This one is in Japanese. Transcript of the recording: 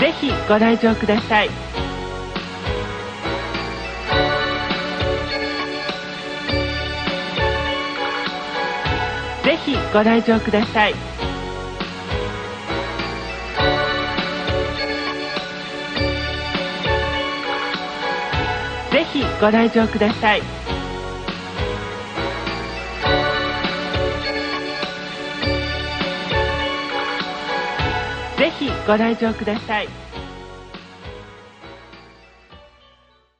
ぜひご来場ください。ぜひご来場ください。ぜひご来場ください。ぜひご来場ください。